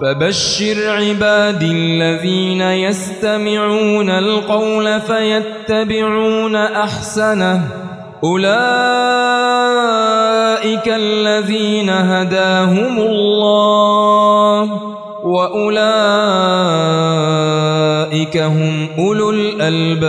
فبشر عبادي الذين يستمعون القول فيتبعون أحسنه. أولئك الذين هداهم الله وأولئك هم أولو الألباب.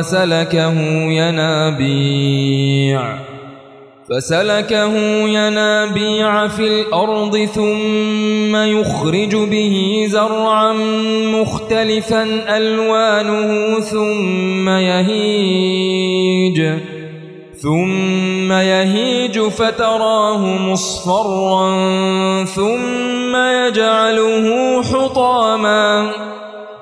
فسلكه ينابيع. فسلكه ينابيع في الأرض ثم يخرج به زرعا مختلفا ألوانه ثم يهيج. ثم يهيج فتراه مصفرا ثم يجعله حطاما.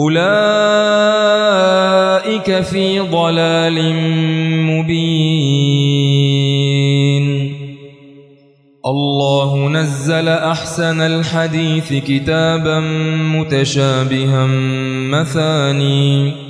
أولئك في ضلال مبين. الله نزل أحسن الحديث كتابا متشابها مثاني.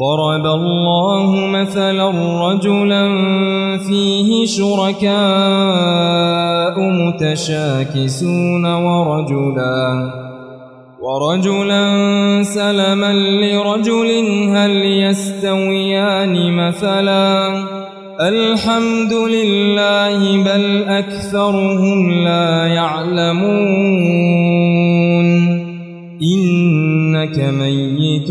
ضرب الله مثلا رجلا فيه شركاء متشاكسون ورجلا ورجلا سلما لرجل هل يستويان مثلا الحمد لله بل أكثرهم لا يعلمون إنك ميت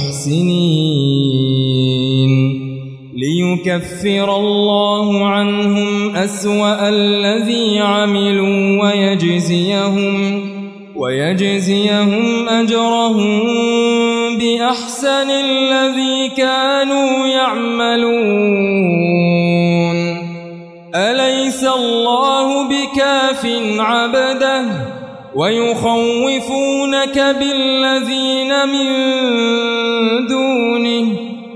المحسنين. ليكفر الله عنهم أسوأ الذي عملوا ويجزيهم ويجزيهم أجرهم بأحسن الذي كانوا يعملون. أليس الله بكاف عبده؟ ويخوفونك بالذين من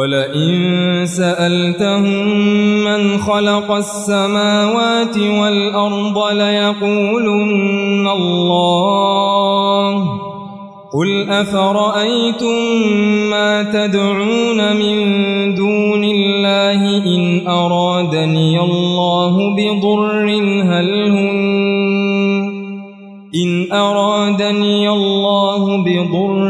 ولئن سألتهم من خلق السماوات والأرض ليقولن الله. قل أفرأيتم ما تدعون من دون الله إن أرادني الله بضر هل هن؟ إن أرادني الله بضر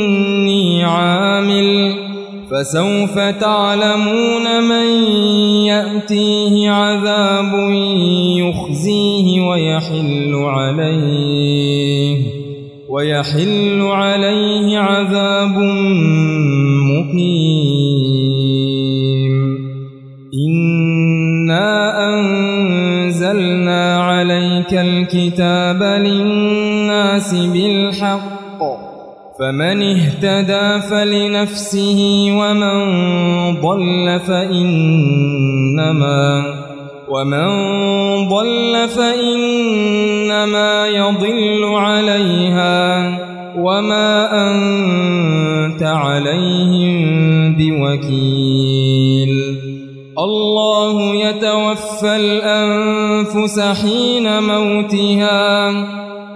عامل فسوف تعلمون من يأتيه عذاب يخزيه ويحل عليه ويحل عليه عذاب مقيم. إنا أنزلنا عليك الكتاب للناس بالحق فمن اهتدى فلنفسه ومن ضل فإنما ومن ضل فإنما يضل عليها وما أنت عليهم بوكيل. الله يتوفى الأنفس حين موتها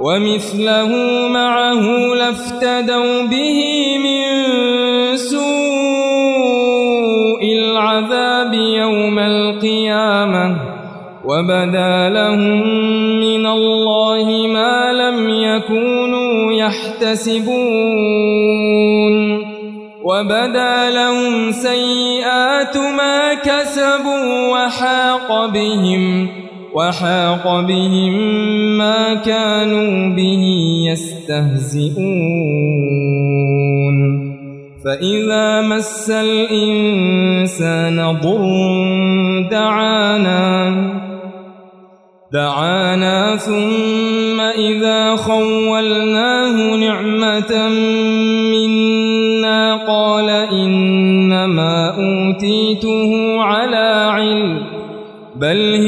ومثله معه لافتدوا به من سوء العذاب يوم القيامة وبدا لهم من الله ما لم يكونوا يحتسبون وبدا لهم سيئات ما كسبوا وحاق بهم وحاق بهم ما كانوا به يستهزئون. فإذا مس الإنسان ضر دعانا دعانا ثم إذا خولناه نعمة منا قال إنما أوتيته على علم بل هي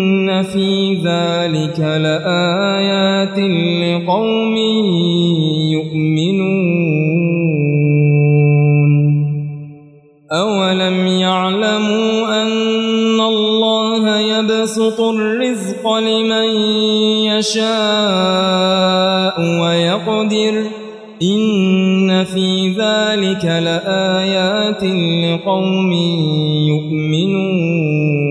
في ذلك لآيات لقوم يؤمنون أولم يعلموا أن الله يبسط الرزق لمن يشاء ويقدر إن في ذلك لآيات لقوم يؤمنون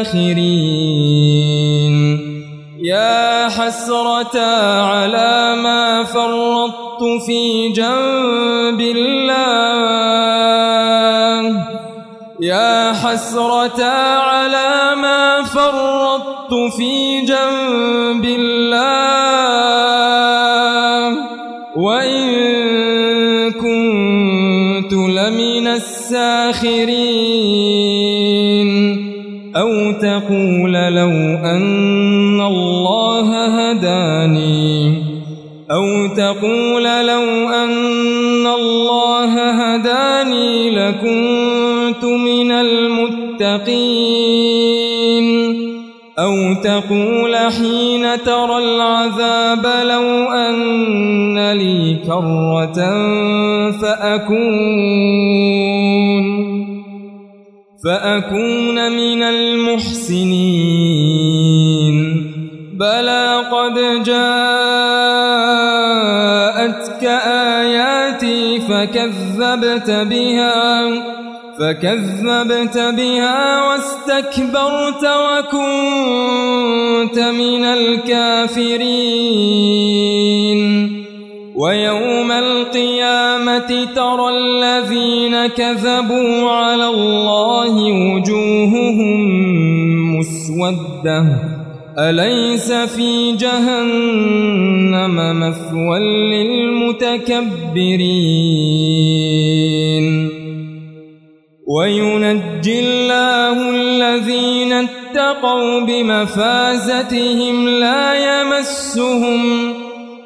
الساخرين يا حسرة على ما فرطت في جنب الله. يا حسرة على ما فرطت في جنب الله. وإن كنت لمن الساخرين. أو تقول لو أن الله هداني أو تقول لو أن الله هداني لكنت من المتقين أو تقول حين ترى العذاب لو أن لي كرة فأكون فأكون من المحسنين. بلى قد جاءتك آياتي فكذبت بها فكذبت بها واستكبرت وكنت من الكافرين. ويوم القيامة ترى الذين كذبوا على الله وجوههم مسودة. أليس في جهنم مثوى للمتكبرين؟ وينجي الله الذين اتقوا بمفازتهم لا يمسهم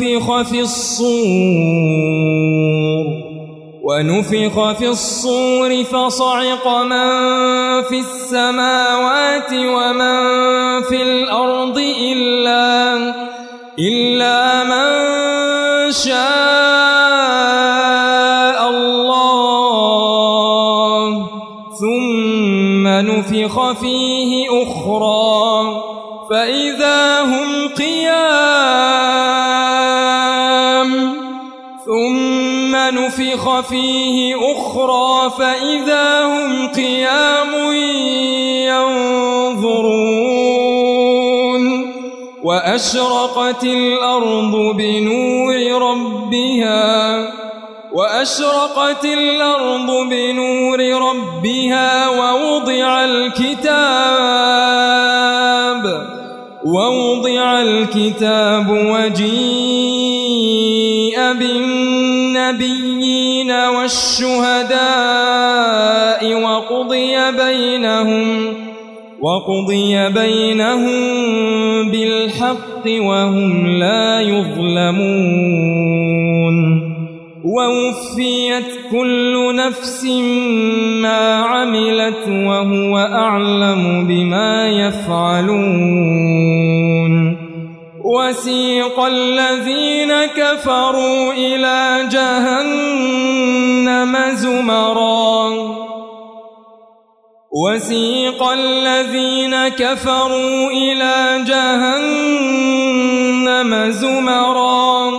ونفخ في الصور ونفخ في الصور فصعق من في السماوات ومن في الأرض إلا إلا من شاء. فيه أخرى فإذا هم قيام ينظرون وأشرقت الأرض بنور ربها وأشرقت الأرض بنور ربها ووضع الكتاب ووضع الكتاب وجيء بالنبيين والشهداء وقضي بينهم وقضي بينهم بالحق وهم لا يظلمون. ووفيت كل نفس ما عملت وهو أعلم بما يفعلون. وسيق الذين كفروا إلى جهنم زمرا. وسيق الذين كفروا إلى جهنم زمرا.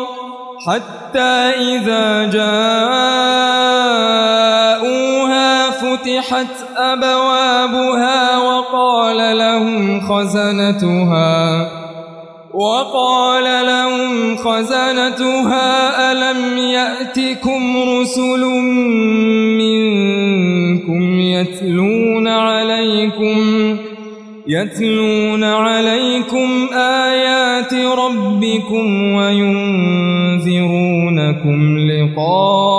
حتى إذا جاءوها فتحت أبوابها وقال لهم خزنتها. وقال لهم خزنتها ألم يأتكم رسل منكم يتلون عليكم يتلون عليكم آيات ربكم وينذرونكم لقاء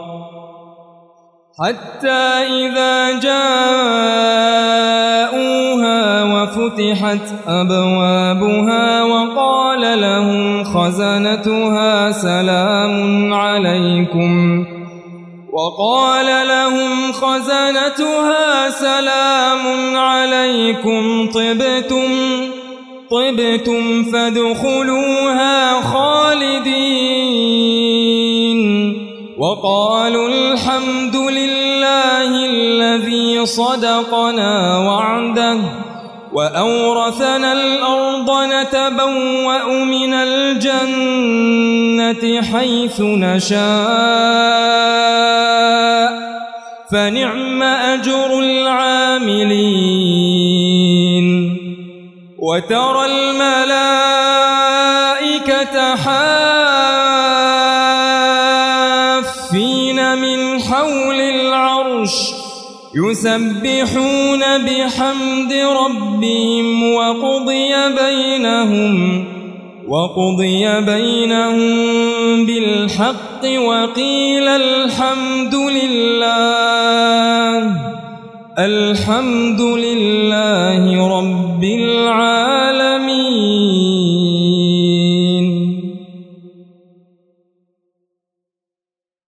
حتى إذا جاءوها وفتحت أبوابها وقال لهم خزنتها سلام عليكم. وقال لهم خزنتها سلام عليكم. طبتم طبتم فادخلوها خالدين. وقالوا صدقنا وعده وأورثنا الأرض نتبوأ من الجنة حيث نشاء فنعم أجر العاملين وترى الملائكة حافين من حول العرش يسبحون بحمد ربهم وقضي بينهم وقضي بينهم بالحق وقيل الحمد لله الحمد لله رب العالمين.